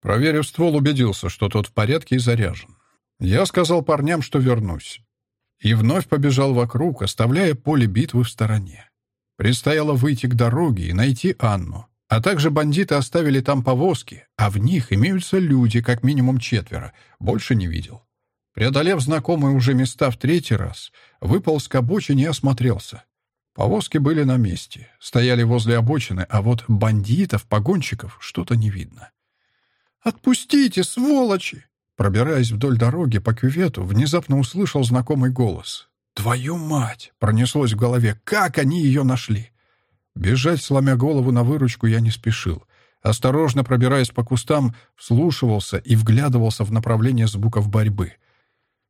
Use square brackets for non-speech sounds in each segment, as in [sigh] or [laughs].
Проверив ствол, убедился, что тот в порядке и заряжен. Я сказал парням, что вернусь. И вновь побежал вокруг, оставляя поле битвы в стороне. Предстояло выйти к дороге и найти Анну. А также бандиты оставили там повозки, а в них имеются люди, как минимум четверо. Больше не видел. Преодолев знакомые уже места в третий раз, выполз к обочине и осмотрелся. Повозки были на месте, стояли возле обочины, а вот бандитов, погонщиков что-то не видно. «Отпустите, сволочи!» Пробираясь вдоль дороги по кювету, внезапно услышал знакомый голос. «Твою мать!» — пронеслось в голове. «Как они ее нашли?» Бежать, сломя голову на выручку, я не спешил. Осторожно пробираясь по кустам, вслушивался и вглядывался в направление звуков борьбы.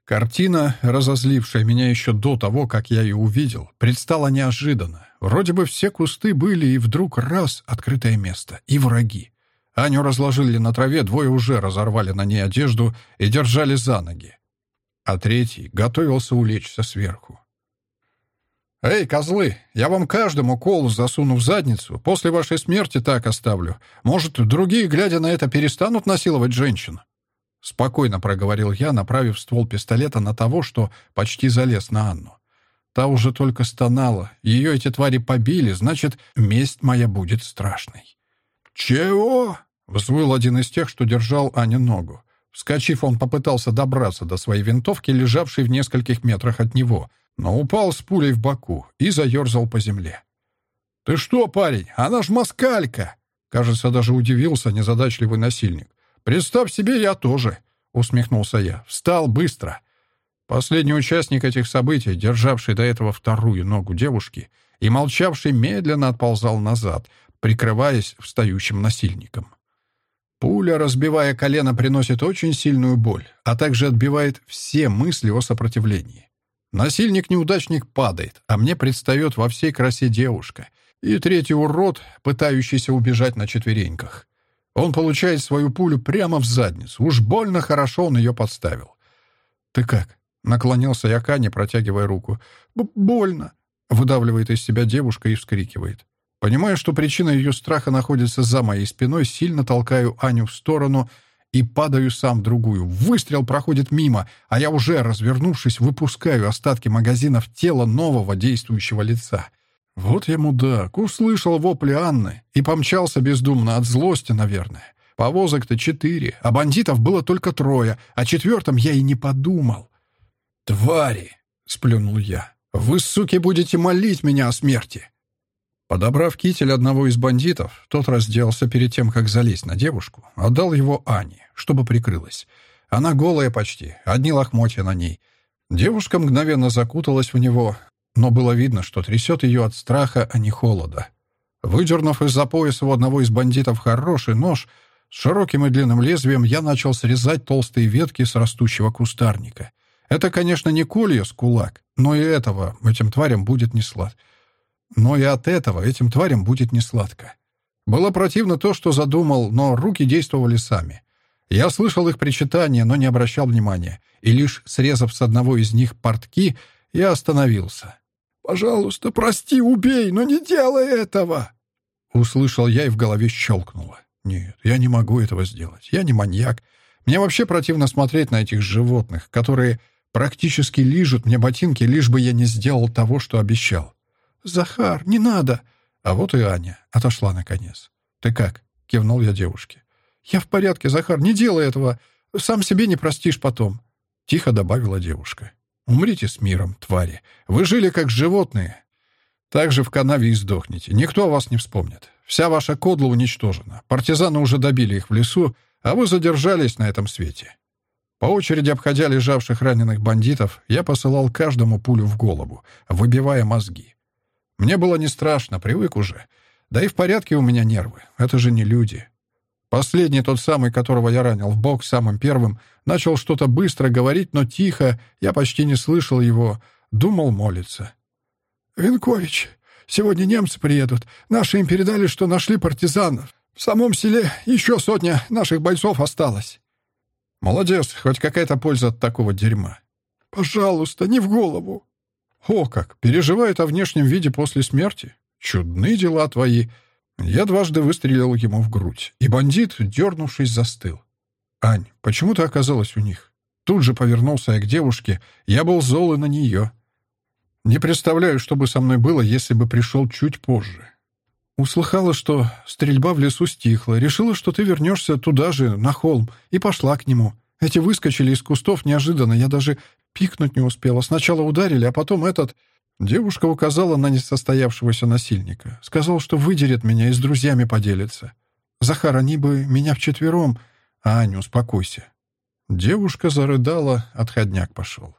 Картина, разозлившая меня еще до того, как я ее увидел, предстала неожиданно. Вроде бы все кусты были, и вдруг раз — открытое место, и враги. Аню разложили на траве, двое уже разорвали на ней одежду и держали за ноги. А третий готовился улечься сверху. «Эй, козлы, я вам каждому кол засуну в задницу, после вашей смерти так оставлю. Может, другие, глядя на это, перестанут насиловать женщин?» Спокойно проговорил я, направив ствол пистолета на того, что почти залез на Анну. Та уже только стонала. Ее эти твари побили, значит, месть моя будет страшной. «Чего?» Взвыл один из тех, что держал Ане ногу. Вскочив, он попытался добраться до своей винтовки, лежавшей в нескольких метрах от него, но упал с пулей в боку и заерзал по земле. «Ты что, парень? Она ж москалька!» Кажется, даже удивился незадачливый насильник. «Представь себе, я тоже!» — усмехнулся я. «Встал быстро!» Последний участник этих событий, державший до этого вторую ногу девушки и молчавший, медленно отползал назад, прикрываясь встающим насильником. Пуля, разбивая колено, приносит очень сильную боль, а также отбивает все мысли о сопротивлении. Насильник-неудачник падает, а мне предстает во всей красе девушка. И третий урод, пытающийся убежать на четвереньках. Он получает свою пулю прямо в задницу. Уж больно хорошо он ее подставил. «Ты как?» — наклонился я к Ане, протягивая руку. «Больно!» — выдавливает из себя девушка и вскрикивает. Понимая, что причина ее страха находится за моей спиной, сильно толкаю Аню в сторону и падаю сам в другую. Выстрел проходит мимо, а я уже, развернувшись, выпускаю остатки магазина в тело нового действующего лица. Вот я мудак, услышал вопли Анны и помчался бездумно от злости, наверное. Повозок-то четыре, а бандитов было только трое, о четвертом я и не подумал. «Твари!» — сплюнул я. «Вы, суки, будете молить меня о смерти!» Подобрав китель одного из бандитов, тот разделся перед тем, как залезть на девушку, отдал его Ане, чтобы прикрылась. Она голая почти, одни лохмотья на ней. Девушка мгновенно закуталась в него, но было видно, что трясет ее от страха, а не холода. Выдернув из-за пояса у одного из бандитов хороший нож с широким и длинным лезвием, я начал срезать толстые ветки с растущего кустарника. Это, конечно, не колья с кулак, но и этого этим тварям будет не сладко. Но и от этого этим тварям будет несладко. Было противно то, что задумал, но руки действовали сами. Я слышал их причитания, но не обращал внимания, и лишь срезав с одного из них портки, я остановился. «Пожалуйста, прости, убей, но не делай этого!» Услышал я и в голове щелкнуло. «Нет, я не могу этого сделать. Я не маньяк. Мне вообще противно смотреть на этих животных, которые практически лижут мне ботинки, лишь бы я не сделал того, что обещал. «Захар, не надо!» А вот и Аня отошла наконец. «Ты как?» — кивнул я девушке. «Я в порядке, Захар, не делай этого. Сам себе не простишь потом», — тихо добавила девушка. «Умрите с миром, твари. Вы жили как животные. Так же в канаве и сдохнете. Никто о вас не вспомнит. Вся ваша кодла уничтожена. Партизаны уже добили их в лесу, а вы задержались на этом свете». По очереди обходя лежавших раненых бандитов, я посылал каждому пулю в голову, выбивая мозги. Мне было не страшно, привык уже. Да и в порядке у меня нервы. Это же не люди. Последний, тот самый, которого я ранил в бок самым первым, начал что-то быстро говорить, но тихо, я почти не слышал его, думал молиться. «Винкович, сегодня немцы приедут. Наши им передали, что нашли партизанов. В самом селе еще сотня наших бойцов осталось». «Молодец, хоть какая-то польза от такого дерьма». «Пожалуйста, не в голову». «О как! Переживает о внешнем виде после смерти? Чудны дела твои!» Я дважды выстрелил ему в грудь, и бандит, дернувшись, застыл. «Ань, почему ты оказалась у них?» Тут же повернулся я к девушке. Я был зол и на нее. Не представляю, что бы со мной было, если бы пришел чуть позже. Услыхала, что стрельба в лесу стихла. Решила, что ты вернешься туда же, на холм, и пошла к нему. Эти выскочили из кустов неожиданно. Я даже пикнуть не успела. Сначала ударили, а потом этот... Девушка указала на несостоявшегося насильника. Сказал, что выдерет меня и с друзьями поделится. «Захар, они бы меня вчетвером...» «Аня, успокойся». Девушка зарыдала, отходняк пошел.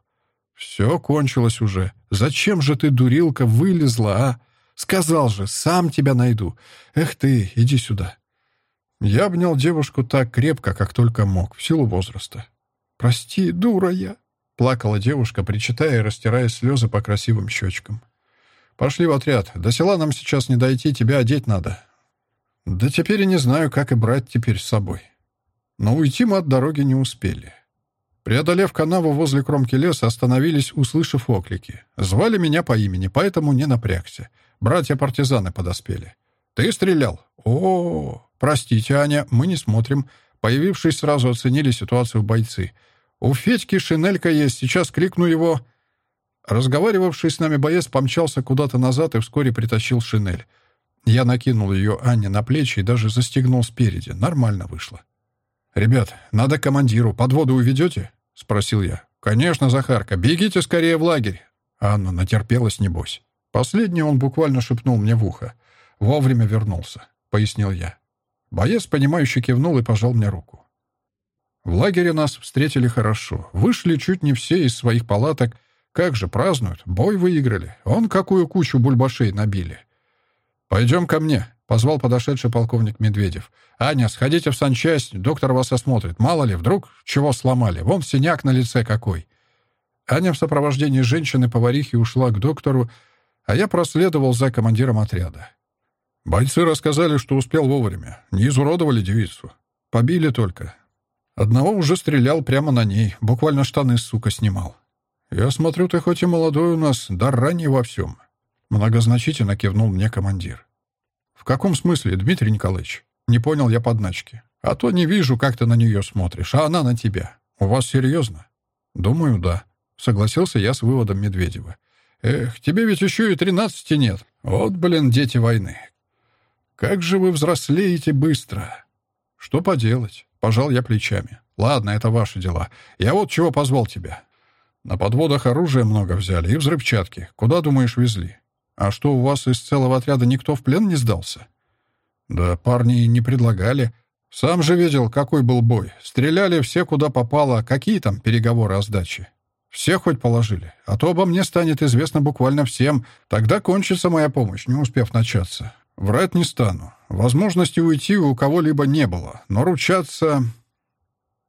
«Все кончилось уже. Зачем же ты, дурилка, вылезла, а? Сказал же, сам тебя найду. Эх ты, иди сюда». Я обнял девушку так крепко, как только мог, в силу возраста. «Прости, дура я», — плакала девушка, причитая и растирая слезы по красивым щечкам. «Пошли в отряд. До села нам сейчас не дойти, тебя одеть надо». «Да теперь и не знаю, как и брать теперь с собой». Но уйти мы от дороги не успели. Преодолев канаву возле кромки леса, остановились, услышав оклики. Звали меня по имени, поэтому не напрягся. Братья-партизаны подоспели. «Ты стрелял?» «О, простите, Аня, мы не смотрим». Появившись, сразу оценили ситуацию бойцы. «У Федьки шинелька есть, сейчас кликну его». Разговаривавший с нами боец помчался куда-то назад и вскоре притащил шинель. Я накинул ее Анне на плечи и даже застегнул спереди. Нормально вышло. «Ребят, надо командиру. Подводу уведете?» — спросил я. «Конечно, Захарка. Бегите скорее в лагерь». Анна натерпелась, небось. Последний он буквально шепнул мне в ухо. «Вовремя вернулся», — пояснил я. Боец, понимающе кивнул и пожал мне руку. В лагере нас встретили хорошо. Вышли чуть не все из своих палаток. Как же празднуют? Бой выиграли. Он какую кучу бульбашей набили. «Пойдем ко мне», Позвал подошедший полковник Медведев. «Аня, сходите в санчасть, доктор вас осмотрит. Мало ли, вдруг чего сломали. Вон синяк на лице какой». Аня в сопровождении женщины-поварихи ушла к доктору, а я проследовал за командиром отряда. Бойцы рассказали, что успел вовремя. Не изуродовали девицу. Побили только. Одного уже стрелял прямо на ней. Буквально штаны, сука, снимал. «Я смотрю, ты хоть и молодой у нас, да ранний во всем». Многозначительно кивнул мне командир. «В каком смысле, Дмитрий Николаевич?» «Не понял я подначки. А то не вижу, как ты на нее смотришь, а она на тебя. У вас серьезно?» «Думаю, да», — согласился я с выводом Медведева. «Эх, тебе ведь еще и тринадцати нет. Вот, блин, дети войны. Как же вы взрослеете быстро!» «Что поделать?» — пожал я плечами. «Ладно, это ваши дела. Я вот чего позвал тебя. На подводах оружия много взяли и взрывчатки. Куда, думаешь, везли? «А что, у вас из целого отряда никто в плен не сдался?» «Да парни не предлагали. Сам же видел, какой был бой. Стреляли все, куда попало. Какие там переговоры о сдаче? Все хоть положили. А то обо мне станет известно буквально всем. Тогда кончится моя помощь, не успев начаться. Врать не стану. Возможности уйти у кого-либо не было. Но ручаться...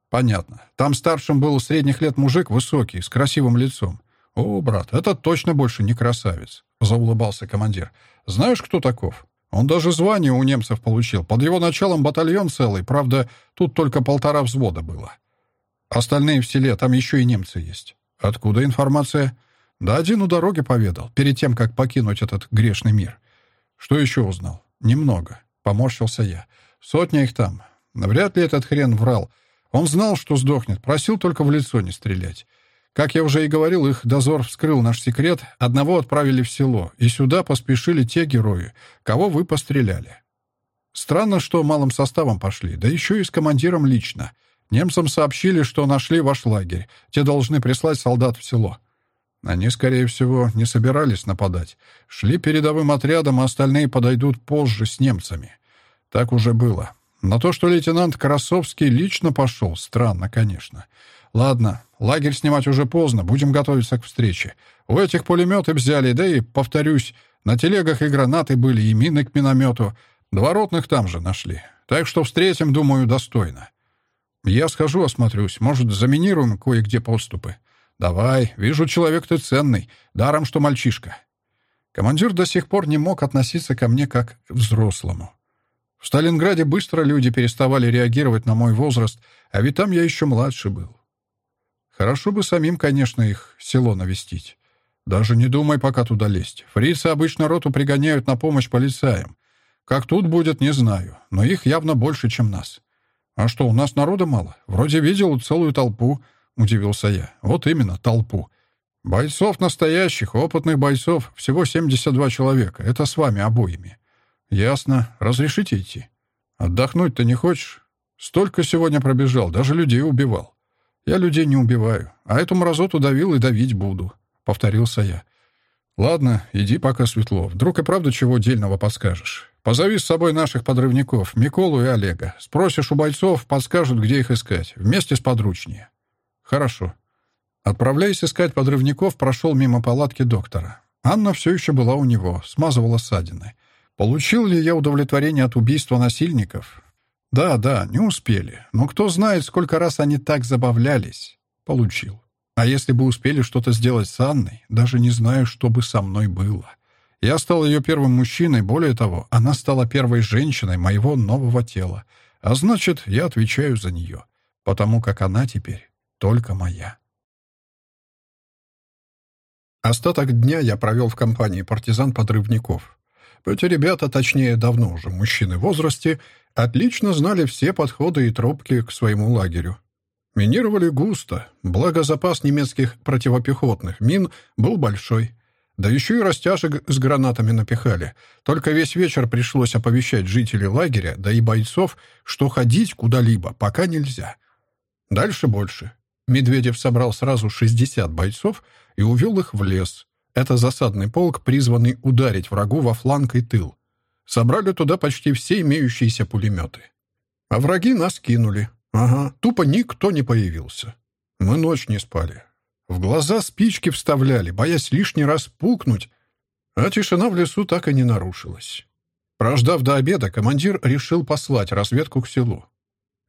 Понятно. Там старшим был средних лет мужик высокий, с красивым лицом. О, брат, этот точно больше не красавец. — заулыбался командир. «Знаешь, кто таков? Он даже звание у немцев получил. Под его началом батальон целый. Правда, тут только полтора взвода было. Остальные в селе, там еще и немцы есть. Откуда информация? Да один у дороги поведал, перед тем, как покинуть этот грешный мир. Что еще узнал? Немного. Поморщился я. Сотня их там. Вряд ли этот хрен врал. Он знал, что сдохнет, просил только в лицо не стрелять. Как я уже и говорил, их дозор вскрыл наш секрет, одного отправили в село, и сюда поспешили те герои, кого вы постреляли. Странно, что малым составом пошли, да еще и с командиром лично. Немцам сообщили, что нашли ваш лагерь. Те должны прислать солдат в село. Они, скорее всего, не собирались нападать. Шли передовым отрядом, а остальные подойдут позже с немцами. Так уже было. Но то, что лейтенант Красовский лично пошел, странно, конечно. Ладно, лагерь снимать уже поздно, будем готовиться к встрече. У этих пулеметы взяли, да и, повторюсь, на телегах и гранаты были, и мины к миномету. Два ротных там же нашли. Так что встретим, думаю, достойно. Я схожу, осмотрюсь. Может, заминируем кое-где подступы. Давай, вижу, человек ты ценный. Даром, что мальчишка. Командир до сих пор не мог относиться ко мне как к взрослому. В Сталинграде быстро люди переставали реагировать на мой возраст, а ведь там я еще младше был. Хорошо бы самим, конечно, их село навестить. Даже не думай пока туда лезть. Фрицы обычно роту пригоняют на помощь полицаям. Как тут будет, не знаю, но их явно больше, чем нас. А что, у нас народа мало? Вроде видел целую толпу, удивился я. Вот именно, толпу. Бойцов настоящих, опытных бойцов, всего 72 человека. Это с вами обоими. Ясно. Разрешите идти? Отдохнуть-то не хочешь? Столько сегодня пробежал, даже людей убивал. Я людей не убиваю, а эту мразоту давил и давить буду, повторился я. Ладно, иди, пока светло. Вдруг и правда чего дельного подскажешь. Позови с собой наших подрывников, Миколу и Олега. Спросишь у бойцов, подскажут, где их искать. Вместе с подручнее. Хорошо. Отправляясь искать подрывников, прошел мимо палатки доктора. Анна все еще была у него, смазывала ссадины. Получил ли я удовлетворение от убийства насильников? Да, да, не успели. Но кто знает, сколько раз они так забавлялись. Получил. А если бы успели что-то сделать с Анной, даже не знаю, что бы со мной было. Я стал ее первым мужчиной, более того, она стала первой женщиной моего нового тела. А значит, я отвечаю за нее, потому как она теперь только моя. Остаток дня я провел в компании партизан-подрывников. Эти ребята, точнее, давно уже мужчины в возрасте, отлично знали все подходы и тропки к своему лагерю. Минировали густо, благо запас немецких противопехотных мин был большой. Да еще и растяжек с гранатами напихали. Только весь вечер пришлось оповещать жителей лагеря, да и бойцов, что ходить куда-либо пока нельзя. Дальше больше. Медведев собрал сразу 60 бойцов и увел их в лес. Это засадный полк, призванный ударить врагу во фланг и тыл. Собрали туда почти все имеющиеся пулеметы. А враги нас кинули. Ага, тупо никто не появился. Мы ночь не спали. В глаза спички вставляли, боясь лишний раз пукнуть, а тишина в лесу так и не нарушилась. Прождав до обеда, командир решил послать разведку к селу.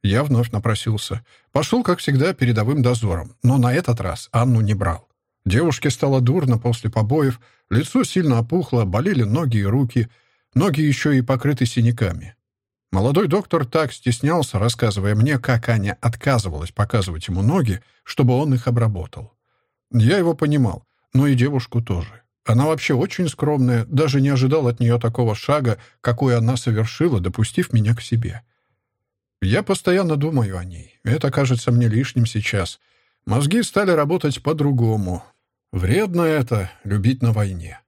Я вновь напросился. Пошел, как всегда, передовым дозором, но на этот раз Анну не брал. Девушке стало дурно после побоев, лицо сильно опухло, болели ноги и руки, ноги еще и покрыты синяками. Молодой доктор так стеснялся, рассказывая мне, как Аня отказывалась показывать ему ноги, чтобы он их обработал. Я его понимал, но и девушку тоже. Она вообще очень скромная, даже не ожидал от нее такого шага, какой она совершила, допустив меня к себе. Я постоянно думаю о ней. Это кажется мне лишним сейчас. Мозги стали работать по-другому. Вредно это — любить на войне.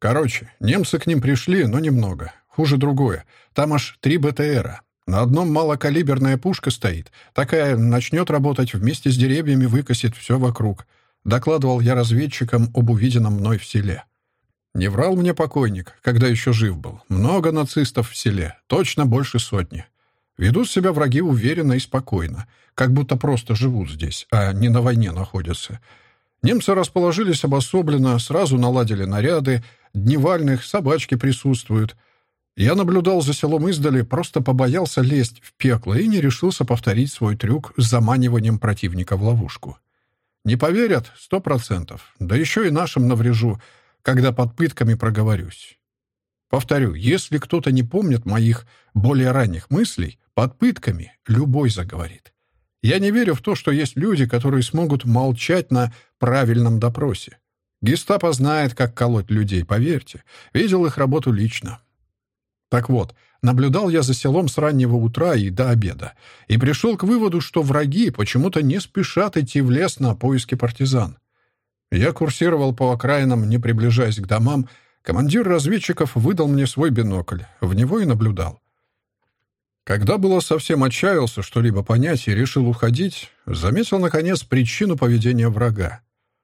Короче, немцы к ним пришли, но немного. Хуже другое. Там аж три БТРа. На одном малокалиберная пушка стоит. Такая начнет работать вместе с деревьями, выкосит все вокруг. Докладывал я разведчикам об увиденном мной в селе. Не врал мне покойник, когда еще жив был. Много нацистов в селе, точно больше сотни. Ведут себя враги уверенно и спокойно, как будто просто живут здесь, а не на войне находятся. Немцы расположились обособленно, сразу наладили наряды, дневальных, собачки присутствуют. Я наблюдал за селом издали, просто побоялся лезть в пекло и не решился повторить свой трюк с заманиванием противника в ловушку. Не поверят — сто процентов, да еще и нашим наврежу, когда под пытками проговорюсь. Повторю, если кто-то не помнит моих более ранних мыслей, под пытками любой заговорит. Я не верю в то, что есть люди, которые смогут молчать на правильном допросе. Гестапо знает, как колоть людей, поверьте. Видел их работу лично. Так вот, наблюдал я за селом с раннего утра и до обеда, и пришел к выводу, что враги почему-то не спешат идти в лес на поиски партизан. Я курсировал по окраинам, не приближаясь к домам. Командир разведчиков выдал мне свой бинокль, в него и наблюдал. Когда было совсем отчаялся что-либо понять и решил уходить, заметил, наконец, причину поведения врага.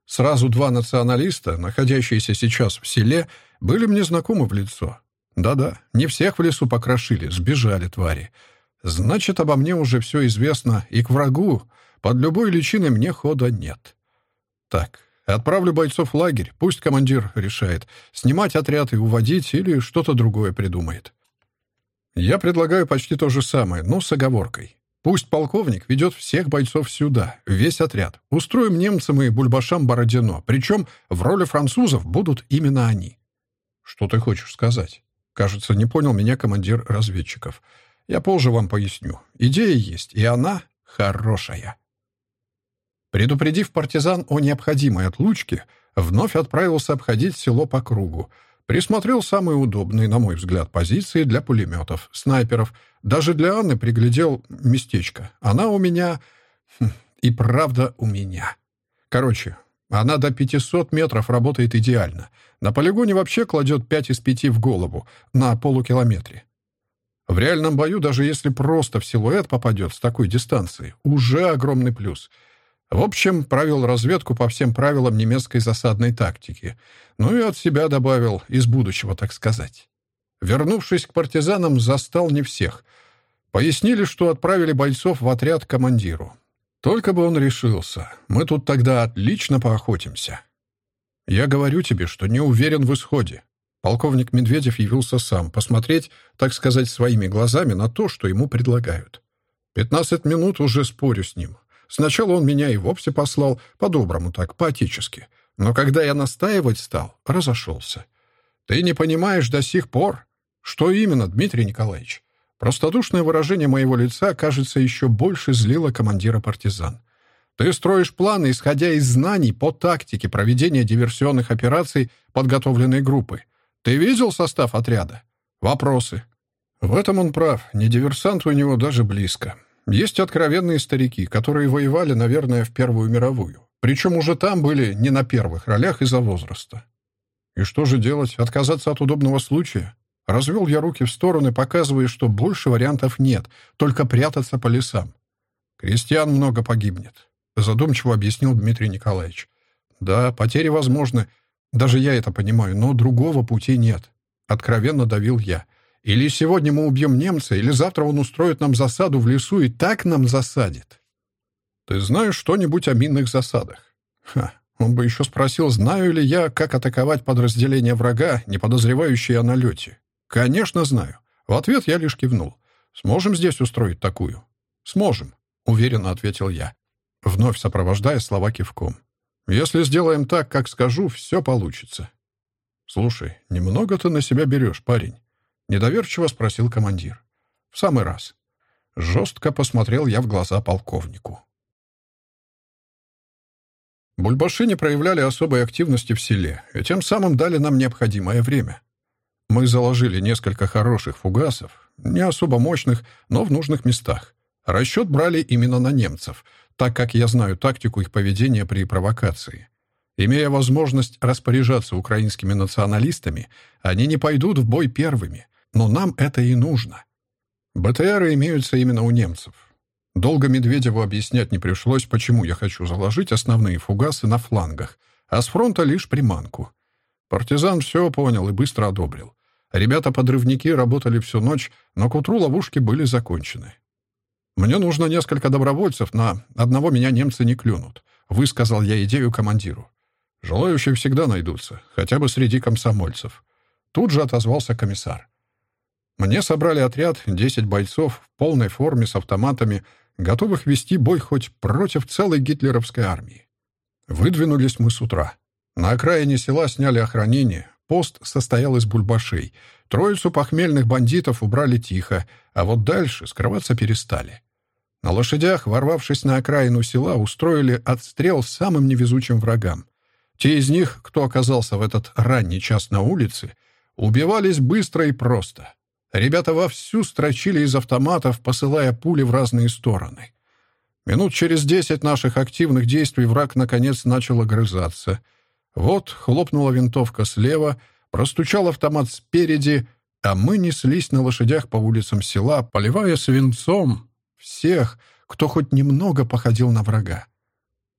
Сразу два националиста, находящиеся сейчас в селе, были мне знакомы в лицо. Да-да, не всех в лесу покрошили, сбежали твари. Значит, обо мне уже все известно, и к врагу под любой личиной мне хода нет. Так, отправлю бойцов в лагерь, пусть командир решает, снимать отряд и уводить или что-то другое придумает. Я предлагаю почти то же самое, но с оговоркой. Пусть полковник ведет всех бойцов сюда, весь отряд. Устроим немцам и бульбашам Бородино, причем в роли французов будут именно они. Что ты хочешь сказать? Кажется, не понял меня командир разведчиков. Я позже вам поясню. Идея есть, и она хорошая. Предупредив партизан о необходимой отлучке, вновь отправился обходить село по кругу, Присмотрел самые удобные, на мой взгляд, позиции для пулеметов, снайперов. Даже для Анны приглядел местечко. Она у меня... Хм, и правда у меня. Короче, она до 500 метров работает идеально. На полигоне вообще кладет 5 из 5 в голову, на полукилометре. В реальном бою, даже если просто в силуэт попадет с такой дистанции, уже огромный плюс. В общем, провел разведку по всем правилам немецкой засадной тактики. Ну и от себя добавил, из будущего, так сказать. Вернувшись к партизанам, застал не всех. Пояснили, что отправили бойцов в отряд командиру. Только бы он решился. Мы тут тогда отлично поохотимся. Я говорю тебе, что не уверен в исходе. Полковник Медведев явился сам, посмотреть, так сказать, своими глазами на то, что ему предлагают. Пятнадцать минут уже спорю с ним. Сначала он меня и вовсе послал, по-доброму так, по-отечески. Но когда я настаивать стал, разошелся. Ты не понимаешь до сих пор? Что именно, Дмитрий Николаевич? Простодушное выражение моего лица, кажется, еще больше злило командира партизан. «Ты строишь планы, исходя из знаний по тактике проведения диверсионных операций подготовленной группы. Ты видел состав отряда? Вопросы?» В этом он прав. Не диверсант у него даже близко. Есть откровенные старики, которые воевали, наверное, в Первую мировую. Причем уже там были не на первых ролях из-за возраста. И что же делать? Отказаться от удобного случая? Развел я руки в стороны, показывая, что больше вариантов нет, только прятаться по лесам. «Крестьян много погибнет», — задумчиво объяснил Дмитрий Николаевич. «Да, потери возможны. Даже я это понимаю, но другого пути нет». Откровенно давил я. «Или сегодня мы убьем немца, или завтра он устроит нам засаду в лесу и так нам засадит». «Ты знаешь что-нибудь о минных засадах?» Ха, он бы еще спросил, знаю ли я, как атаковать подразделение врага, не подозревающие о налете. «Конечно, знаю». В ответ я лишь кивнул. «Сможем здесь устроить такую?» «Сможем», — уверенно ответил я, вновь сопровождая слова кивком. «Если сделаем так, как скажу, все получится». «Слушай, немного ты на себя берешь, парень?» — недоверчиво спросил командир. «В самый раз». Жестко посмотрел я в глаза полковнику. Бульбаши не проявляли особой активности в селе, и тем самым дали нам необходимое время. Мы заложили несколько хороших фугасов, не особо мощных, но в нужных местах. Расчет брали именно на немцев, так как я знаю тактику их поведения при провокации. Имея возможность распоряжаться украинскими националистами, они не пойдут в бой первыми, но нам это и нужно. БТРы имеются именно у немцев. Долго Медведеву объяснять не пришлось, почему я хочу заложить основные фугасы на флангах, а с фронта лишь приманку. Партизан все понял и быстро одобрил. Ребята-подрывники работали всю ночь, но к утру ловушки были закончены. «Мне нужно несколько добровольцев, на одного меня немцы не клюнут», — высказал я идею командиру. «Желающие всегда найдутся, хотя бы среди комсомольцев». Тут же отозвался комиссар. Мне собрали отряд, 10 бойцов в полной форме с автоматами, готовых вести бой хоть против целой гитлеровской армии. Выдвинулись мы с утра. На окраине села сняли охранение, Пост состоял из бульбашей. Троицу похмельных бандитов убрали тихо, а вот дальше скрываться перестали. На лошадях, ворвавшись на окраину села, устроили отстрел самым невезучим врагам. Те из них, кто оказался в этот ранний час на улице, убивались быстро и просто. Ребята вовсю строчили из автоматов, посылая пули в разные стороны. Минут через десять наших активных действий враг наконец начал огрызаться — вот хлопнула винтовка слева, простучал автомат спереди, а мы неслись на лошадях по улицам села, поливая свинцом всех, кто хоть немного походил на врага.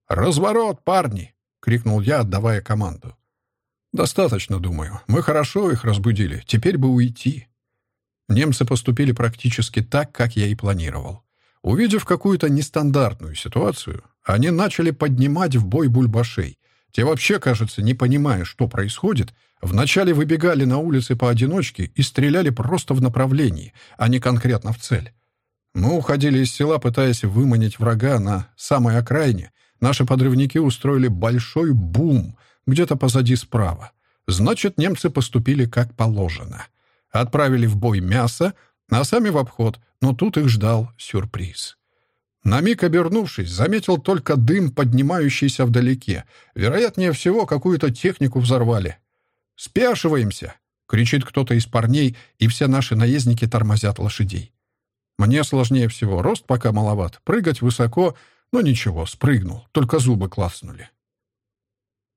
«Разворот, парни!» — крикнул я, отдавая команду. «Достаточно, думаю. Мы хорошо их разбудили. Теперь бы уйти». Немцы поступили практически так, как я и планировал. Увидев какую-то нестандартную ситуацию, они начали поднимать в бой бульбашей, те вообще, кажется, не понимая, что происходит, вначале выбегали на улицы поодиночке и стреляли просто в направлении, а не конкретно в цель. Мы уходили из села, пытаясь выманить врага на самой окраине. Наши подрывники устроили большой бум где-то позади справа. Значит, немцы поступили как положено. Отправили в бой мясо, а сами в обход, но тут их ждал сюрприз. На миг обернувшись, заметил только дым, поднимающийся вдалеке. Вероятнее всего, какую-то технику взорвали. «Спешиваемся!» Кричит кто-то из парней, и все наши наездники тормозят лошадей. Мне сложнее всего. Рост пока маловат. Прыгать высоко, но ничего, спрыгнул. Только зубы клацнули.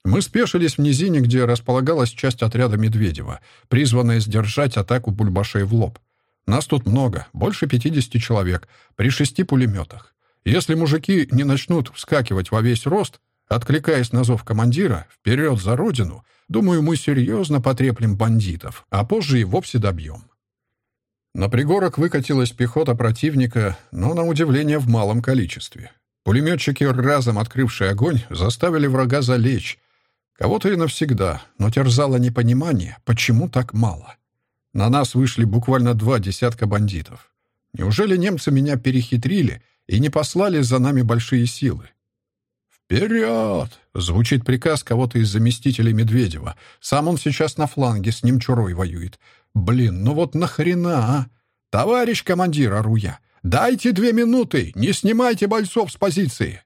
Мы спешились в низине, где располагалась часть отряда Медведева, призванная сдержать атаку бульбашей в лоб. Нас тут много, больше 50 человек, при шести пулеметах. Если мужики не начнут вскакивать во весь рост, откликаясь на зов командира, вперед за родину, думаю, мы серьезно потреплем бандитов, а позже и вовсе добьем. На пригорок выкатилась пехота противника, но, на удивление, в малом количестве. Пулеметчики, разом открывшие огонь, заставили врага залечь. Кого-то и навсегда, но терзало непонимание, почему так мало. На нас вышли буквально два десятка бандитов. Неужели немцы меня перехитрили и не послали за нами большие силы? «Вперед!» — звучит приказ кого-то из заместителей Медведева. Сам он сейчас на фланге, с ним Чурой воюет. Блин, ну вот нахрена, а? Товарищ командир, ору я, дайте две минуты, не снимайте бойцов с позиции.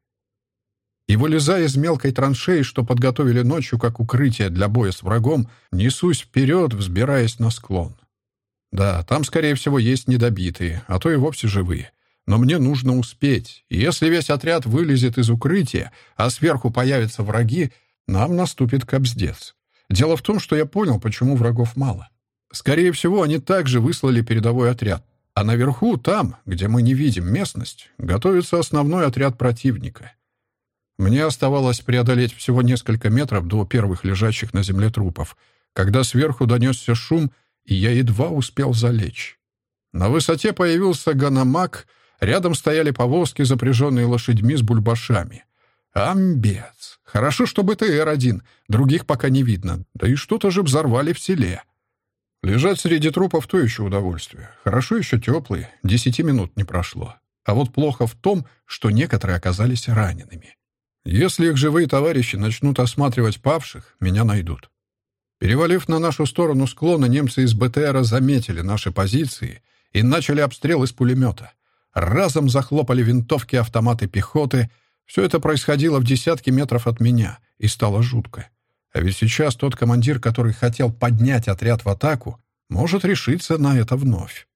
И, вылезая из мелкой траншеи, что подготовили ночью как укрытие для боя с врагом, несусь вперед, взбираясь на склон. Да, там, скорее всего, есть недобитые, а то и вовсе живые. Но мне нужно успеть, если весь отряд вылезет из укрытия, а сверху появятся враги, нам наступит кобздец. Дело в том, что я понял, почему врагов мало. Скорее всего, они также выслали передовой отряд. А наверху, там, где мы не видим местность, готовится основной отряд противника. Мне оставалось преодолеть всего несколько метров до первых лежащих на земле трупов, когда сверху донесся шум, и я едва успел залечь. На высоте появился ганамак, рядом стояли повозки, запряженные лошадьми с бульбашами. Амбец! Хорошо, что БТР-1, других пока не видно, да и что-то же взорвали в селе. Лежать среди трупов — то еще удовольствие. Хорошо еще теплые, десяти минут не прошло. А вот плохо в том, что некоторые оказались ранеными. Если их живые товарищи начнут осматривать павших, меня найдут. Перевалив на нашу сторону склона, немцы из БТРа заметили наши позиции и начали обстрел из пулемета. Разом захлопали винтовки автоматы пехоты. Все это происходило в десятки метров от меня, и стало жутко. А ведь сейчас тот командир, который хотел поднять отряд в атаку, может решиться на это вновь.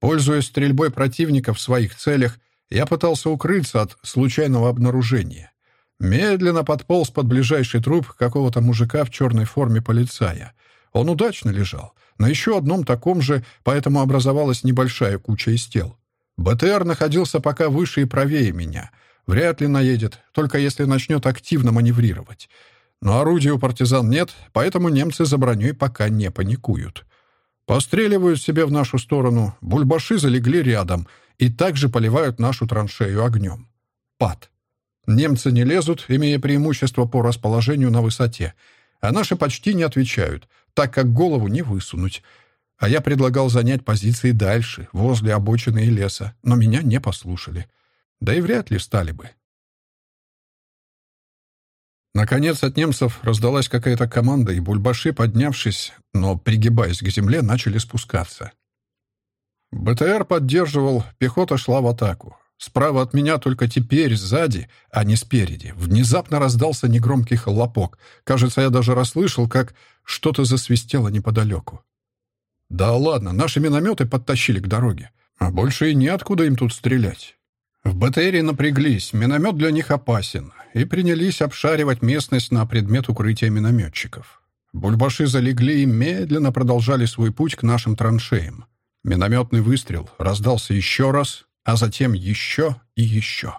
Пользуясь стрельбой противника в своих целях, я пытался укрыться от случайного обнаружения. Медленно подполз под ближайший труп какого-то мужика в черной форме полицая. Он удачно лежал. На еще одном таком же, поэтому образовалась небольшая куча из тел. БТР находился пока выше и правее меня. Вряд ли наедет, только если начнет активно маневрировать. Но орудий у партизан нет, поэтому немцы за броней пока не паникуют. Постреливают себе в нашу сторону, бульбаши залегли рядом и также поливают нашу траншею огнем. Пад. Немцы не лезут, имея преимущество по расположению на высоте, а наши почти не отвечают, так как голову не высунуть. А я предлагал занять позиции дальше, возле обочины и леса, но меня не послушали. Да и вряд ли стали бы. Наконец от немцев раздалась какая-то команда, и бульбаши, поднявшись, но пригибаясь к земле, начали спускаться. БТР поддерживал, пехота шла в атаку. Справа от меня только теперь, сзади, а не спереди, внезапно раздался негромкий хлопок. Кажется, я даже расслышал, как что-то засвистело неподалеку. Да ладно, наши минометы подтащили к дороге. А больше и неоткуда им тут стрелять. В БТРе напряглись, миномет для них опасен, и принялись обшаривать местность на предмет укрытия минометчиков. Бульбаши залегли и медленно продолжали свой путь к нашим траншеям. Минометный выстрел раздался еще раз, а затем еще и еще.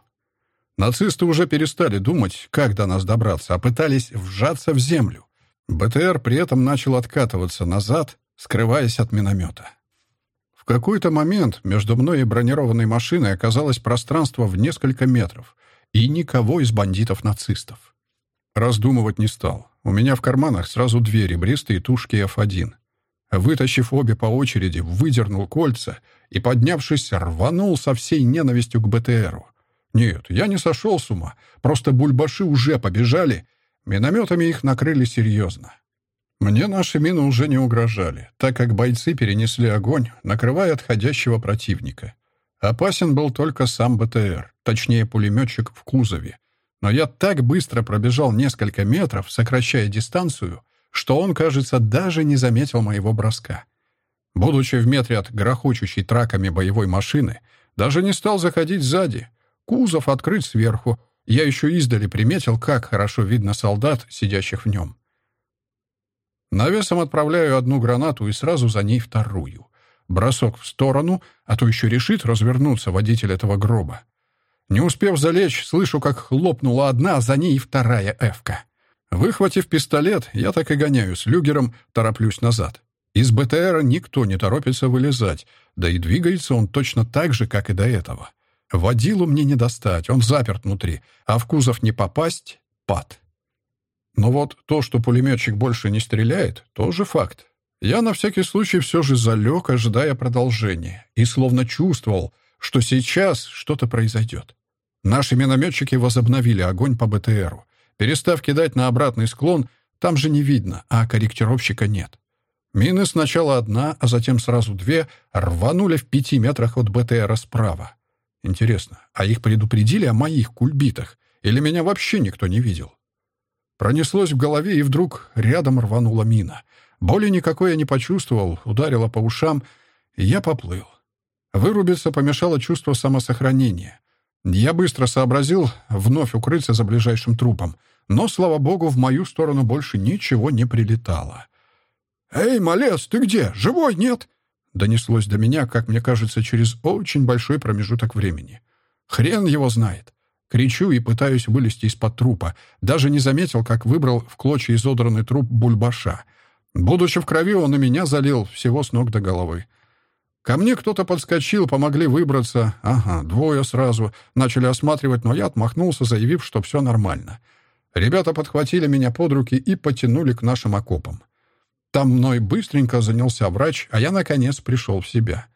Нацисты уже перестали думать, как до нас добраться, а пытались вжаться в землю. БТР при этом начал откатываться назад, скрываясь от миномета. В какой-то момент между мной и бронированной машиной оказалось пространство в несколько метров и никого из бандитов-нацистов. Раздумывать не стал. У меня в карманах сразу две ребристые тушки F1. Вытащив обе по очереди, выдернул кольца и, поднявшись, рванул со всей ненавистью к БТРу. Нет, я не сошел с ума, просто бульбаши уже побежали, минометами их накрыли серьезно. Мне наши мины уже не угрожали, так как бойцы перенесли огонь, накрывая отходящего противника. Опасен был только сам БТР, точнее пулеметчик в кузове. Но я так быстро пробежал несколько метров, сокращая дистанцию, что он, кажется, даже не заметил моего броска. Будучи в метре от грохочущей траками боевой машины, даже не стал заходить сзади. Кузов открыт сверху. Я еще издали приметил, как хорошо видно солдат, сидящих в нем. Навесом отправляю одну гранату и сразу за ней вторую. Бросок в сторону, а то еще решит развернуться водитель этого гроба. Не успев залечь, слышу, как хлопнула одна, а за ней вторая эвка. Выхватив пистолет, я так и гоняю с люгером, тороплюсь назад. Из БТРа никто не торопится вылезать, да и двигается он точно так же, как и до этого. Водилу мне не достать, он заперт внутри, а в кузов не попасть — пад. Но вот то, что пулеметчик больше не стреляет, тоже факт. Я на всякий случай все же залег, ожидая продолжения, и словно чувствовал, что сейчас что-то произойдет. Наши минометчики возобновили огонь по БТРу. Перестав кидать на обратный склон, там же не видно, а корректировщика нет. Мины сначала одна, а затем сразу две рванули в пяти метрах от БТРа справа. Интересно, а их предупредили о моих кульбитах? Или меня вообще никто не видел? Пронеслось в голове, и вдруг рядом рванула мина. Боли никакой я не почувствовал, ударила по ушам, и я поплыл. Вырубиться помешало чувство самосохранения. Я быстро сообразил вновь укрыться за ближайшим трупом, но, слава богу, в мою сторону больше ничего не прилетало. «Эй, малец, ты где? Живой, нет?» Донеслось до меня, как мне кажется, через очень большой промежуток времени. Хрен его знает. Кричу и пытаюсь вылезти из-под трупа. Даже не заметил, как выбрал в клочья изодранный труп бульбаша. Будучи в крови, он и меня залил всего с ног до головы. Ко мне кто-то подскочил, помогли выбраться. Ага, двое сразу. Начали осматривать, но я отмахнулся, заявив, что все нормально. Ребята подхватили меня под руки и потянули к нашим окопам. Там мной быстренько занялся врач, а я, наконец, пришел в себя.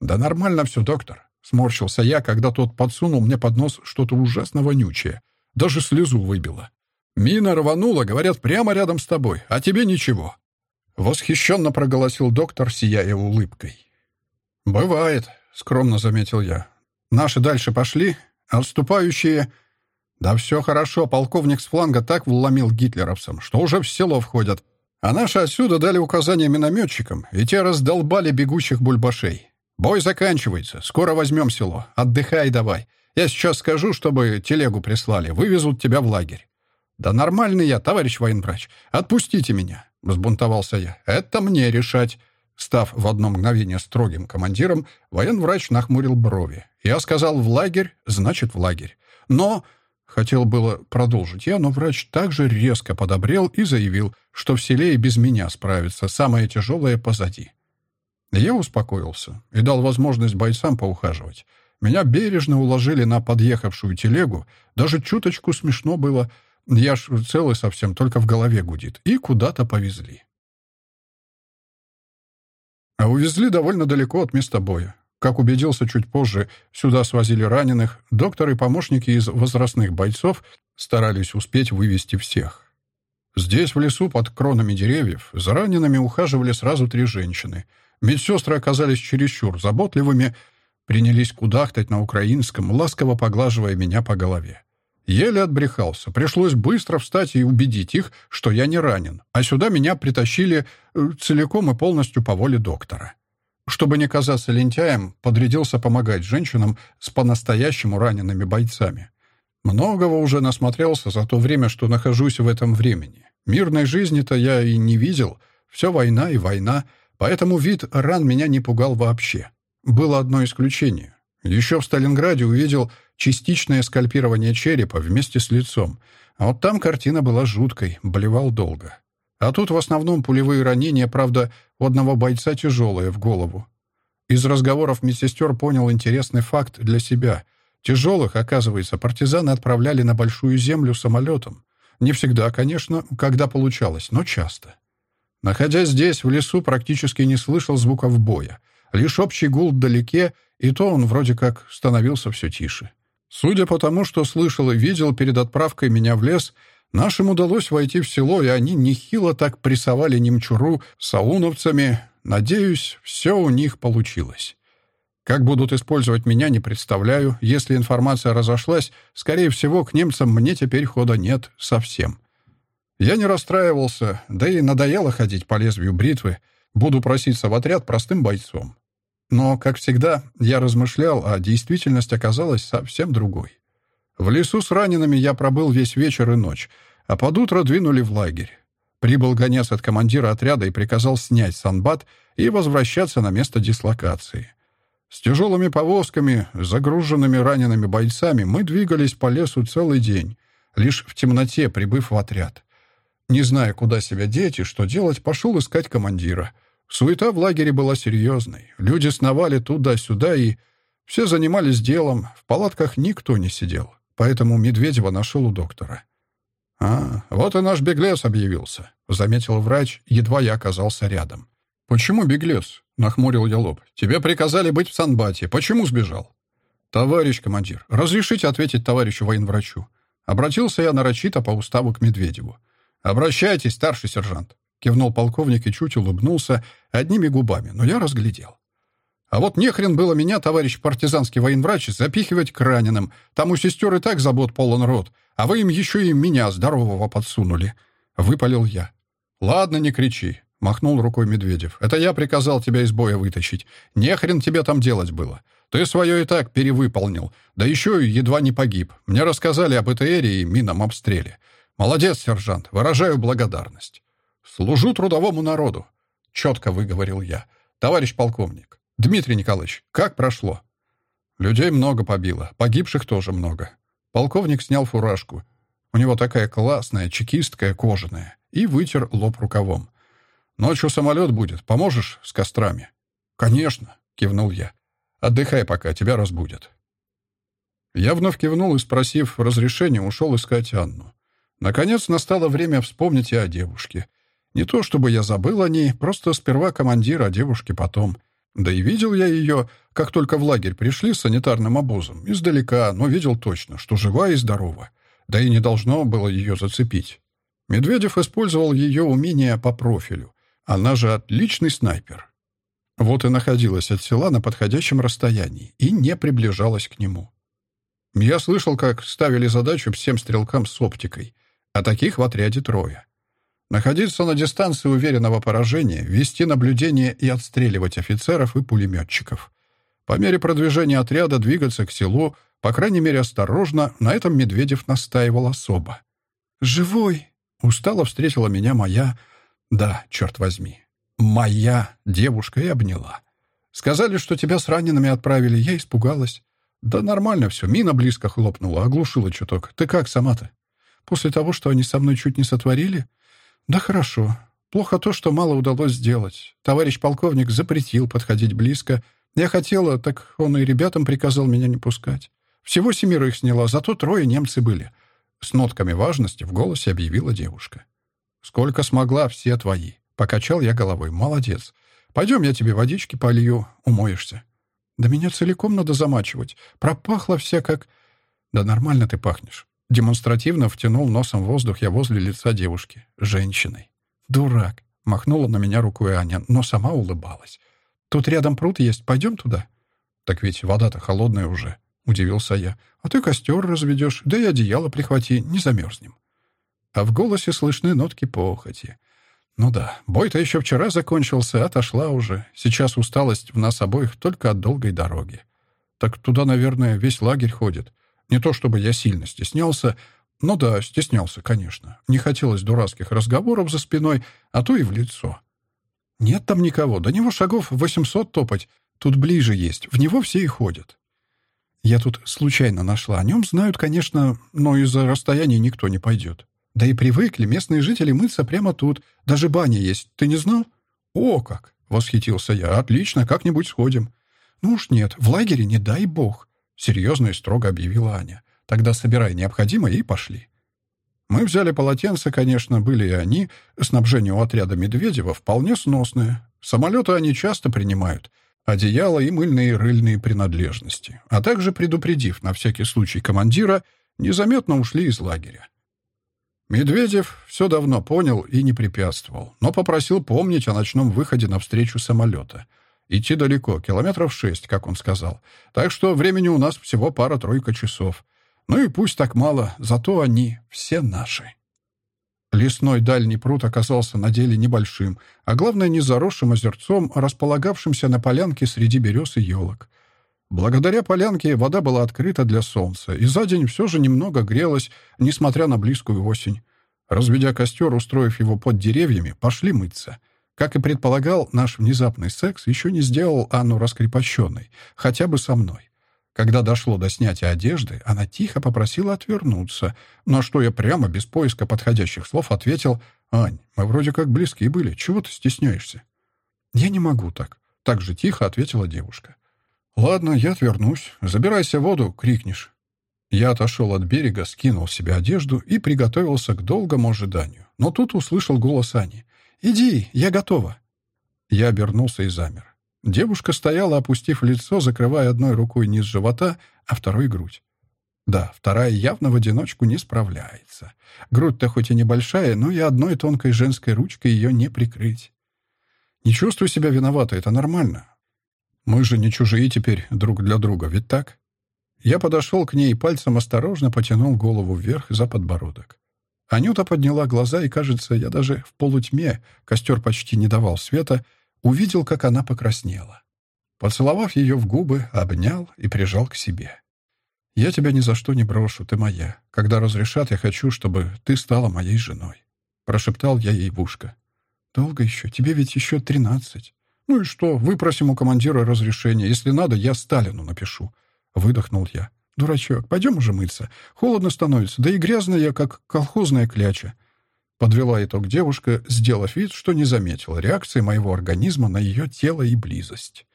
«Да нормально все, доктор», — сморщился я, когда тот подсунул мне под нос что-то ужасно вонючее. Даже слезу выбило. «Мина рванула, говорят, прямо рядом с тобой, а тебе ничего». Восхищенно проголосил доктор, сияя улыбкой. «Бывает», — скромно заметил я. «Наши дальше пошли, отступающие...» «Да все хорошо, полковник с фланга так вломил гитлеровцам, что уже в село входят. А наши отсюда дали указания минометчикам, и те раздолбали бегущих бульбашей. Бой заканчивается, скоро возьмем село. Отдыхай давай. Я сейчас скажу, чтобы телегу прислали, вывезут тебя в лагерь». «Да нормальный я, товарищ военврач. Отпустите меня», — взбунтовался я. «Это мне решать». Став в одно мгновение строгим командиром, военврач нахмурил брови. «Я сказал в лагерь, значит в лагерь. Но Хотел было продолжить я, но врач также резко подобрел и заявил, что в селе и без меня справится, самое тяжелое позади. Я успокоился и дал возможность бойцам поухаживать. Меня бережно уложили на подъехавшую телегу, даже чуточку смешно было, я ж целый совсем, только в голове гудит, и куда-то повезли. А увезли довольно далеко от места боя. Как убедился чуть позже, сюда свозили раненых, доктор и помощники из возрастных бойцов старались успеть вывести всех. Здесь, в лесу, под кронами деревьев, за ранеными ухаживали сразу три женщины. Медсестры оказались чересчур заботливыми, принялись кудахтать на украинском, ласково поглаживая меня по голове. Еле отбрехался. Пришлось быстро встать и убедить их, что я не ранен, а сюда меня притащили э, целиком и полностью по воле доктора. Чтобы не казаться лентяем, подрядился помогать женщинам с по-настоящему ранеными бойцами. Многого уже насмотрелся за то время, что нахожусь в этом времени. Мирной жизни-то я и не видел. Все война и война, поэтому вид ран меня не пугал вообще. Было одно исключение. Еще в Сталинграде увидел частичное скальпирование черепа вместе с лицом. А вот там картина была жуткой, болевал долго. А тут в основном пулевые ранения, правда, у одного бойца тяжелые в голову. Из разговоров медсестер понял интересный факт для себя. Тяжелых, оказывается, партизаны отправляли на Большую Землю самолетом. Не всегда, конечно, когда получалось, но часто. Находясь здесь, в лесу, практически не слышал звуков боя. Лишь общий гул вдалеке, и то он вроде как становился все тише. Судя по тому, что слышал и видел перед отправкой меня в лес — Нашим удалось войти в село, и они нехило так прессовали немчуру с ауновцами. Надеюсь, все у них получилось. Как будут использовать меня, не представляю. Если информация разошлась, скорее всего, к немцам мне теперь хода нет совсем. Я не расстраивался, да и надоело ходить по лезвию бритвы. Буду проситься в отряд простым бойцом. Но, как всегда, я размышлял, а действительность оказалась совсем другой. В лесу с ранеными я пробыл весь вечер и ночь, а под утро двинули в лагерь. Прибыл гонец от командира отряда и приказал снять санбат и возвращаться на место дислокации. С тяжелыми повозками, загруженными ранеными бойцами, мы двигались по лесу целый день, лишь в темноте прибыв в отряд. Не зная, куда себя деть и что делать, пошел искать командира. Суета в лагере была серьезной. Люди сновали туда-сюда, и все занимались делом. В палатках никто не сидел. Поэтому Медведева нашел у доктора. «А, вот и наш беглец объявился», — заметил врач, едва я оказался рядом. «Почему беглец?» — нахмурил я лоб. «Тебе приказали быть в Санбате. Почему сбежал?» «Товарищ командир, разрешите ответить товарищу военврачу?» Обратился я нарочито по уставу к Медведеву. «Обращайтесь, старший сержант», — кивнул полковник и чуть улыбнулся одними губами, но я разглядел. А вот нехрен было меня, товарищ партизанский военврач, запихивать к раненым. Там у сестер и так забот полон рот, а вы им еще и меня здорового подсунули. Выпалил я. Ладно, не кричи, махнул рукой Медведев. Это я приказал тебя из боя вытащить. Нехрен тебе там делать было. Ты свое и так перевыполнил. Да еще и едва не погиб. Мне рассказали об ЭТРе и минном обстреле. Молодец, сержант, выражаю благодарность. Служу трудовому народу, четко выговорил я. Товарищ полковник, Дмитрий Николаевич, как прошло? Людей много побило, погибших тоже много. Полковник снял фуражку. У него такая классная, чекистская, кожаная. И вытер лоб рукавом. «Ночью самолет будет. Поможешь с кострами?» «Конечно», — кивнул я. «Отдыхай пока, тебя разбудят». Я вновь кивнул и, спросив разрешения, ушел искать Анну. Наконец настало время вспомнить и о девушке. Не то чтобы я забыл о ней, просто сперва командир, а девушке потом. Да и видел я ее, как только в лагерь пришли с санитарным обозом, издалека, но видел точно, что жива и здорова. Да и не должно было ее зацепить. Медведев использовал ее умение по профилю. Она же отличный снайпер. Вот и находилась от села на подходящем расстоянии и не приближалась к нему. Я слышал, как ставили задачу всем стрелкам с оптикой, а таких в отряде трое. Находиться на дистанции уверенного поражения, вести наблюдение и отстреливать офицеров и пулеметчиков. По мере продвижения отряда двигаться к селу, по крайней мере осторожно, на этом Медведев настаивал особо. «Живой!» — устало встретила меня моя... Да, черт возьми. Моя девушка и обняла. Сказали, что тебя с ранеными отправили. Я испугалась. Да нормально все. Мина близко хлопнула, оглушила чуток. Ты как сама-то? После того, что они со мной чуть не сотворили? «Да хорошо. Плохо то, что мало удалось сделать. Товарищ полковник запретил подходить близко. Я хотела, так он и ребятам приказал меня не пускать. Всего семерых сняла, зато трое немцы были». С нотками важности в голосе объявила девушка. «Сколько смогла, все твои». Покачал я головой. «Молодец. Пойдем, я тебе водички полью, умоешься». «Да меня целиком надо замачивать. Пропахло вся как...» «Да нормально ты пахнешь. Демонстративно втянул носом воздух я возле лица девушки. Женщиной. «Дурак!» — махнула на меня рукой Аня, но сама улыбалась. «Тут рядом пруд есть. Пойдем туда?» «Так ведь вода-то холодная уже», — удивился я. «А ты костер разведешь, да и одеяло прихвати, не замерзнем». А в голосе слышны нотки похоти. «Ну да, бой-то еще вчера закончился, отошла уже. Сейчас усталость в нас обоих только от долгой дороги. Так туда, наверное, весь лагерь ходит. Не то чтобы я сильно стеснялся, но да, стеснялся, конечно. Не хотелось дурацких разговоров за спиной, а то и в лицо. Нет там никого, до него шагов 800 топать. Тут ближе есть, в него все и ходят. Я тут случайно нашла. О нем знают, конечно, но из-за расстояния никто не пойдет. Да и привыкли местные жители мыться прямо тут. Даже баня есть. Ты не знал? О, как! Восхитился я. Отлично, как-нибудь сходим. Ну уж нет, в лагере не дай бог. — серьезно и строго объявила Аня. «Тогда собирай необходимое и пошли». Мы взяли полотенца, конечно, были и они. Снабжение у отряда Медведева вполне сносное. Самолеты они часто принимают. Одеяло и мыльные рыльные принадлежности. А также, предупредив на всякий случай командира, незаметно ушли из лагеря. Медведев все давно понял и не препятствовал, но попросил помнить о ночном выходе навстречу самолета — Идти далеко, километров шесть, как он сказал. Так что времени у нас всего пара-тройка часов. Ну и пусть так мало, зато они все наши. Лесной дальний пруд оказался на деле небольшим, а главное, не заросшим озерцом, а располагавшимся на полянке среди берез и елок. Благодаря полянке вода была открыта для солнца, и за день все же немного грелась, несмотря на близкую осень. Разведя костер, устроив его под деревьями, пошли мыться. Как и предполагал, наш внезапный секс еще не сделал Анну раскрепощенной, хотя бы со мной. Когда дошло до снятия одежды, она тихо попросила отвернуться, на что я прямо без поиска подходящих слов ответил «Ань, мы вроде как близки были, чего ты стесняешься?» «Я не могу так», — так же тихо ответила девушка. «Ладно, я отвернусь. Забирайся в воду, крикнешь». Я отошел от берега, скинул себе одежду и приготовился к долгому ожиданию. Но тут услышал голос Ани. «Иди, я готова». Я обернулся и замер. Девушка стояла, опустив лицо, закрывая одной рукой низ живота, а второй — грудь. Да, вторая явно в одиночку не справляется. Грудь-то хоть и небольшая, но и одной тонкой женской ручкой ее не прикрыть. Не чувствую себя виноватой, это нормально. Мы же не чужие теперь друг для друга, ведь так? Я подошел к ней и пальцем осторожно потянул голову вверх за подбородок. Анюта подняла глаза, и, кажется, я даже в полутьме, костер почти не давал света, увидел, как она покраснела. Поцеловав ее в губы, обнял и прижал к себе. «Я тебя ни за что не брошу, ты моя. Когда разрешат, я хочу, чтобы ты стала моей женой», — прошептал я ей в ушко. «Долго еще? Тебе ведь еще тринадцать». «Ну и что? Выпросим у командира разрешение. Если надо, я Сталину напишу». Выдохнул я. «Дурачок, пойдем уже мыться. Холодно становится, да и грязная я, как колхозная кляча. Подвела итог девушка, сделав вид, что не заметила реакции моего организма на ее тело и близость.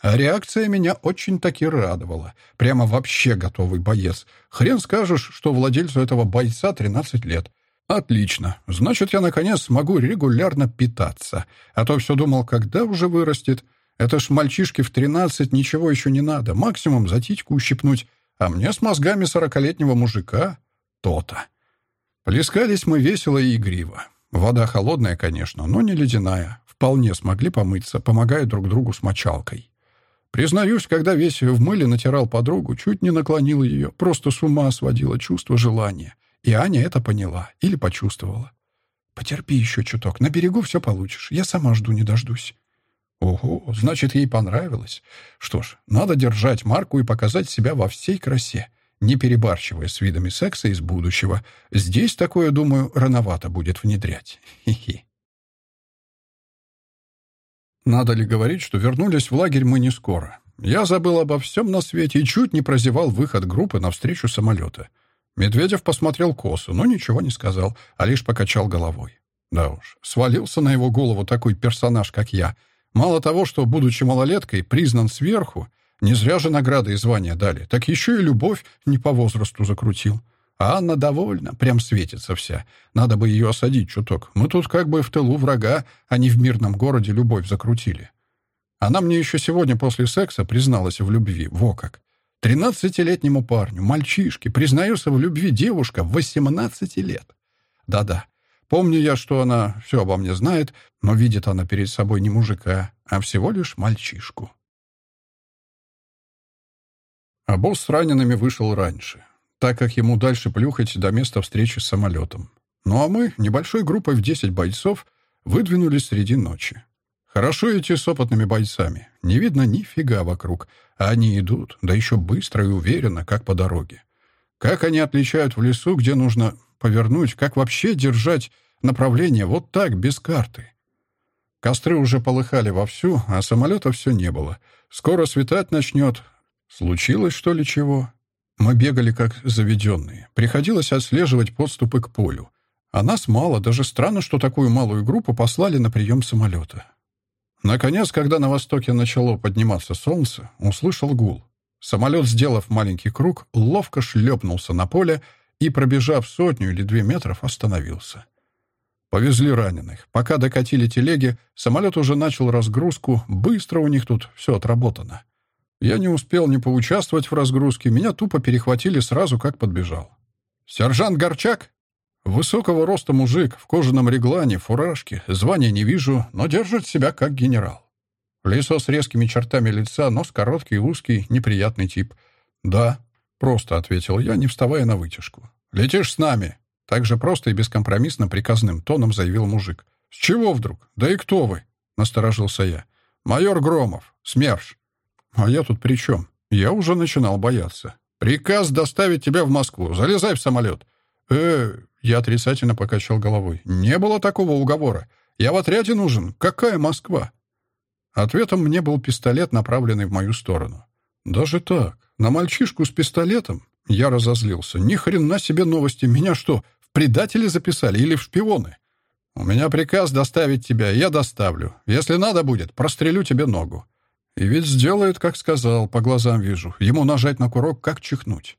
А реакция меня очень-таки радовала. Прямо вообще готовый боец. Хрен скажешь, что владельцу этого бойца 13 лет. Отлично. Значит, я, наконец, смогу регулярно питаться. А то все думал, когда уже вырастет. Это ж мальчишке в 13 ничего еще не надо. Максимум за титьку ущипнуть. А мне с мозгами сорокалетнего мужика то-то. Плескались мы весело и игриво. Вода холодная, конечно, но не ледяная. Вполне смогли помыться, помогая друг другу с мочалкой. Признаюсь, когда весь в мыле натирал подругу, чуть не наклонил ее, просто с ума сводило чувство желания. И Аня это поняла или почувствовала. «Потерпи еще чуток, на берегу все получишь. Я сама жду, не дождусь». Ого, значит, ей понравилось. Что ж, надо держать марку и показать себя во всей красе не перебарщивая с видами секса из будущего. Здесь такое, думаю, рановато будет внедрять. Хи-хи. Надо ли говорить, что вернулись в лагерь мы не скоро. Я забыл обо всем на свете и чуть не прозевал выход группы навстречу самолета. Медведев посмотрел косо, но ничего не сказал, а лишь покачал головой. Да уж, свалился на его голову такой персонаж, как я. Мало того, что, будучи малолеткой, признан сверху, не зря же награды и звания дали, так еще и любовь не по возрасту закрутил. А Анна довольна, прям светится вся. Надо бы ее осадить чуток. Мы тут как бы в тылу врага, а не в мирном городе любовь закрутили. Она мне еще сегодня после секса призналась в любви. Во как. Тринадцатилетнему парню, мальчишке, признается в любви девушка в восемнадцати лет. Да-да. Помню я, что она все обо мне знает, но видит она перед собой не мужика, а всего лишь мальчишку. А босс с ранеными вышел раньше, так как ему дальше плюхать до места встречи с самолетом. Ну а мы, небольшой группой в 10 бойцов, выдвинулись среди ночи. Хорошо идти с опытными бойцами. Не видно ни фига вокруг, а они идут, да еще быстро и уверенно, как по дороге. Как они отличают в лесу, где нужно повернуть, как вообще держать направление вот так, без карты. Костры уже полыхали вовсю, а самолета все не было. Скоро светать начнет, Случилось, что ли, чего? Мы бегали как заведенные. Приходилось отслеживать подступы к полю. А нас мало, даже странно, что такую малую группу послали на прием самолета. Наконец, когда на востоке начало подниматься солнце, услышал гул. Самолет, сделав маленький круг, ловко шлепнулся на поле и, пробежав сотню или две метров, остановился. Повезли раненых. Пока докатили телеги, самолет уже начал разгрузку, быстро у них тут все отработано. Я не успел ни поучаствовать в разгрузке, меня тупо перехватили сразу, как подбежал. «Сержант Горчак?» Высокого роста мужик, в кожаном реглане, фуражке, звания не вижу, но держит себя как генерал. Лицо с резкими чертами лица, нос короткий, узкий, неприятный тип. «Да», — просто ответил я, не вставая на вытяжку. «Летишь с нами?» Также просто и бескомпромиссно приказным тоном заявил мужик. «С чего вдруг? Да и кто вы?» — насторожился я. «Майор Громов. СМЕРШ». «А я тут при чем? Я уже начинал бояться. Приказ доставить тебя в Москву. Залезай в самолет». «Э, я отрицательно покачал головой. «Не было такого уговора. Я в отряде нужен. Какая Москва?» Ответом мне был пистолет, направленный в мою сторону. «Даже так? На мальчишку с пистолетом?» Я разозлился. «Ни хрена себе новости. Меня что, в предатели записали или в шпионы?» «У меня приказ доставить тебя, я доставлю. Если надо будет, прострелю тебе ногу». И ведь сделает, как сказал, по глазам вижу. Ему нажать на курок, как чихнуть.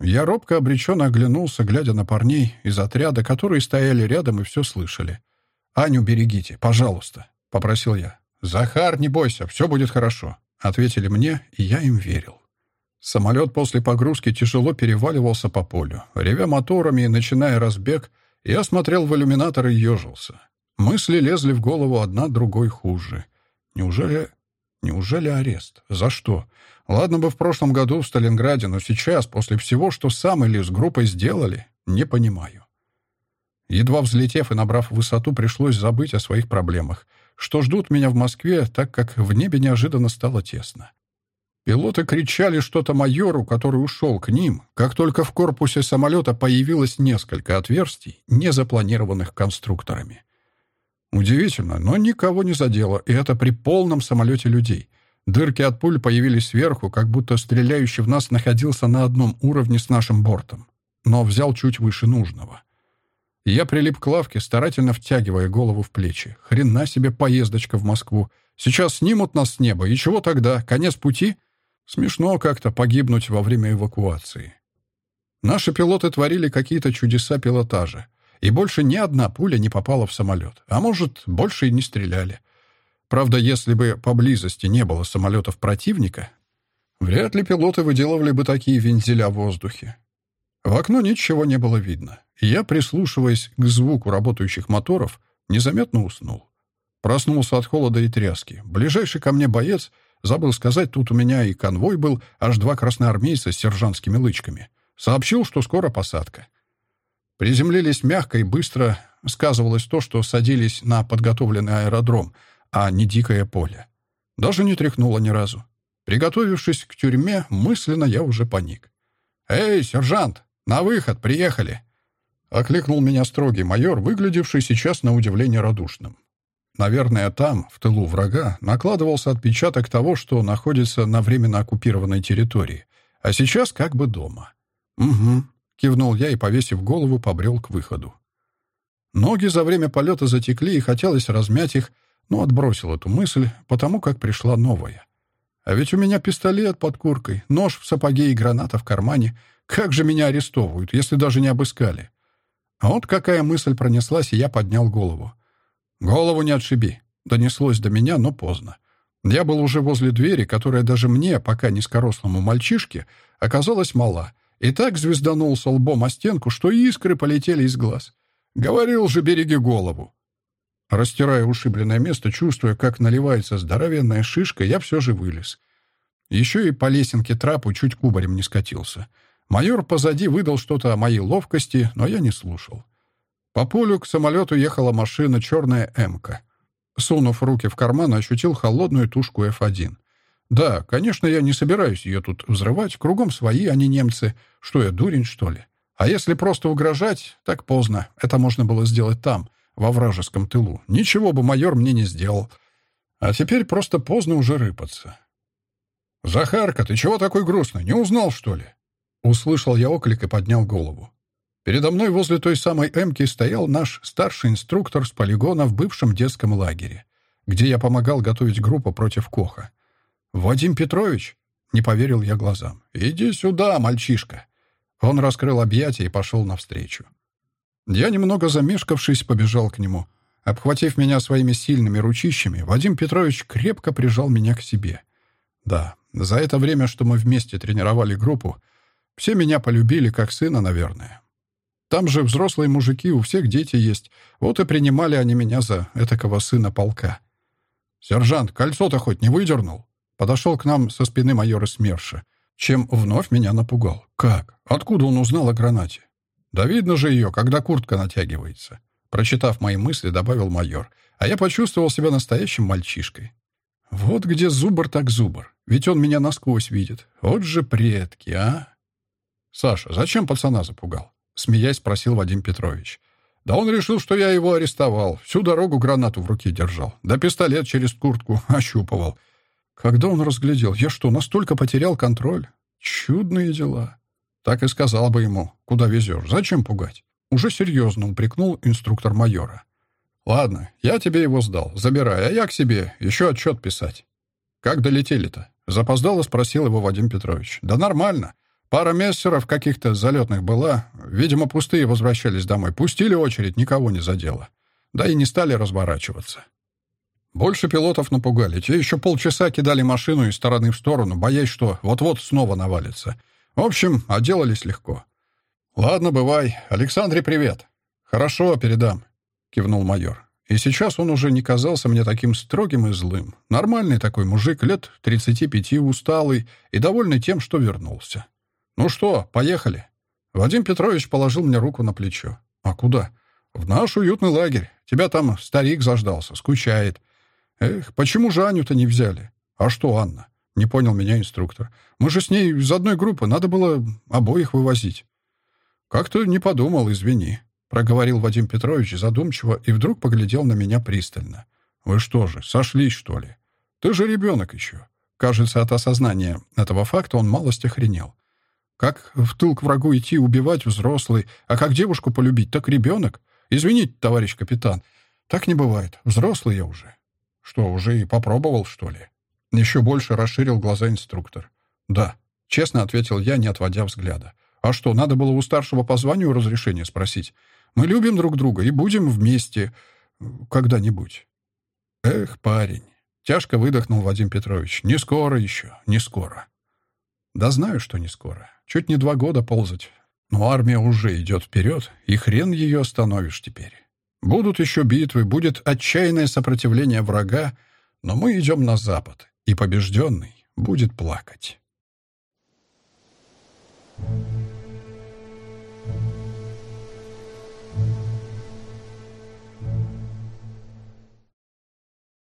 Я робко обреченно оглянулся, глядя на парней из отряда, которые стояли рядом и все слышали. «Аню берегите, пожалуйста», — попросил я. «Захар, не бойся, все будет хорошо», — ответили мне, и я им верил. Самолет после погрузки тяжело переваливался по полю. Ревя моторами и начиная разбег, я смотрел в иллюминатор и ежился. Мысли лезли в голову одна другой хуже. Неужели... Неужели арест? За что? Ладно бы в прошлом году в Сталинграде, но сейчас, после всего, что сам или с группой сделали, не понимаю. Едва взлетев и набрав высоту, пришлось забыть о своих проблемах, что ждут меня в Москве, так как в небе неожиданно стало тесно. Пилоты кричали что-то майору, который ушел к ним, как только в корпусе самолета появилось несколько отверстий, не запланированных конструкторами. Удивительно, но никого не задело, и это при полном самолете людей. Дырки от пуль появились сверху, как будто стреляющий в нас находился на одном уровне с нашим бортом, но взял чуть выше нужного. Я прилип к лавке, старательно втягивая голову в плечи. Хрена себе поездочка в Москву. Сейчас снимут нас с неба, и чего тогда? Конец пути? Смешно как-то погибнуть во время эвакуации. Наши пилоты творили какие-то чудеса пилотажа, и больше ни одна пуля не попала в самолет. А может, больше и не стреляли. Правда, если бы поблизости не было самолетов противника, вряд ли пилоты выделывали бы такие вензеля в воздухе. В окно ничего не было видно, я, прислушиваясь к звуку работающих моторов, незаметно уснул. Проснулся от холода и тряски. Ближайший ко мне боец, забыл сказать, тут у меня и конвой был, аж два красноармейца с сержантскими лычками. Сообщил, что скоро посадка. Приземлились мягко и быстро. Сказывалось то, что садились на подготовленный аэродром — а не дикое поле. Даже не тряхнуло ни разу. Приготовившись к тюрьме, мысленно я уже паник. «Эй, сержант, на выход, приехали!» Окликнул меня строгий майор, выглядевший сейчас на удивление радушным. Наверное, там, в тылу врага, накладывался отпечаток того, что находится на временно оккупированной территории, а сейчас как бы дома. «Угу», — кивнул я и, повесив голову, побрел к выходу. Ноги за время полета затекли, и хотелось размять их, но отбросил эту мысль, потому как пришла новая. А ведь у меня пистолет под куркой, нож в сапоге и граната в кармане. Как же меня арестовывают, если даже не обыскали? Вот какая мысль пронеслась, и я поднял голову. «Голову не отшиби», — донеслось до меня, но поздно. Я был уже возле двери, которая даже мне, пока низкорослому мальчишке, оказалась мала, и так звезданулся лбом о стенку, что искры полетели из глаз. «Говорил же, береги голову!» Растирая ушибленное место, чувствуя, как наливается здоровенная шишка, я все же вылез. Еще и по лесенке трапу чуть кубарем не скатился. Майор позади выдал что-то о моей ловкости, но я не слушал. По полю к самолету ехала машина черная «Эмка». Сунув руки в карман, ощутил холодную тушку F1. Да, конечно, я не собираюсь ее тут взрывать. Кругом свои, а не немцы. Что я, дурень, что ли? А если просто угрожать, так поздно. Это можно было сделать там, во вражеском тылу. Ничего бы майор мне не сделал. А теперь просто поздно уже рыпаться. «Захарка, ты чего такой грустный? Не узнал, что ли?» Услышал я оклик и поднял голову. Передо мной возле той самой «Эмки» стоял наш старший инструктор с полигона в бывшем детском лагере, где я помогал готовить группу против Коха. «Вадим Петрович?» — не поверил я глазам. «Иди сюда, мальчишка!» Он раскрыл объятия и пошел навстречу. Я, немного замешкавшись, побежал к нему. Обхватив меня своими сильными ручищами, Вадим Петрович крепко прижал меня к себе. Да, за это время, что мы вместе тренировали группу, все меня полюбили как сына, наверное. Там же взрослые мужики, у всех дети есть. Вот и принимали они меня за этакого сына полка. «Сержант, кольцо-то хоть не выдернул?» Подошел к нам со спины майора СМЕРШа, чем вновь меня напугал. «Как? Откуда он узнал о гранате?» Да видно же ее, когда куртка натягивается. Прочитав мои мысли, добавил майор. А я почувствовал себя настоящим мальчишкой. Вот где зубр так зубр. Ведь он меня насквозь видит. Вот же предки, а? Саша, зачем пацана запугал? Смеясь, спросил Вадим Петрович. Да он решил, что я его арестовал. Всю дорогу гранату в руке держал. Да пистолет через куртку [laughs] ощупывал. Когда он разглядел, я что, настолько потерял контроль? Чудные дела. Так и сказал бы ему, куда везешь, зачем пугать? Уже серьезно упрекнул инструктор майора. «Ладно, я тебе его сдал. Забирай, а я к себе еще отчет писать». «Как долетели-то?» — запоздало спросил его Вадим Петрович. «Да нормально. Пара мессеров каких-то залетных была. Видимо, пустые возвращались домой. Пустили очередь, никого не задело. Да и не стали разворачиваться. Больше пилотов напугали. Те еще полчаса кидали машину из стороны в сторону, боясь, что вот-вот снова навалится. В общем, отделались легко. «Ладно, бывай. Александре привет». «Хорошо, передам», — кивнул майор. И сейчас он уже не казался мне таким строгим и злым. Нормальный такой мужик, лет 35, усталый и довольный тем, что вернулся. «Ну что, поехали?» Вадим Петрович положил мне руку на плечо. «А куда?» «В наш уютный лагерь. Тебя там старик заждался, скучает. Эх, почему же Аню-то не взяли?» «А что Анна?» Не понял меня инструктор. «Мы же с ней из одной группы, надо было обоих вывозить». «Как-то не подумал, извини», — проговорил Вадим Петрович задумчиво и вдруг поглядел на меня пристально. «Вы что же, сошлись, что ли? Ты же ребенок еще». Кажется, от осознания этого факта он малость охренел. Как в тыл к врагу идти, убивать взрослый, а как девушку полюбить, так ребенок? Извините, товарищ капитан, так не бывает. Взрослый я уже. Что, уже и попробовал, что ли? Еще больше расширил глаза инструктор. Да, честно ответил я, не отводя взгляда. А что, надо было у старшего по званию разрешение спросить? Мы любим друг друга и будем вместе когда-нибудь. Эх, парень. Тяжко выдохнул Вадим Петрович. Не скоро еще, не скоро. Да знаю, что не скоро. Чуть не два года ползать. Но армия уже идет вперед, и хрен ее остановишь теперь. Будут еще битвы, будет отчаянное сопротивление врага, но мы идем на запад, и побежденный будет плакать. Thank you.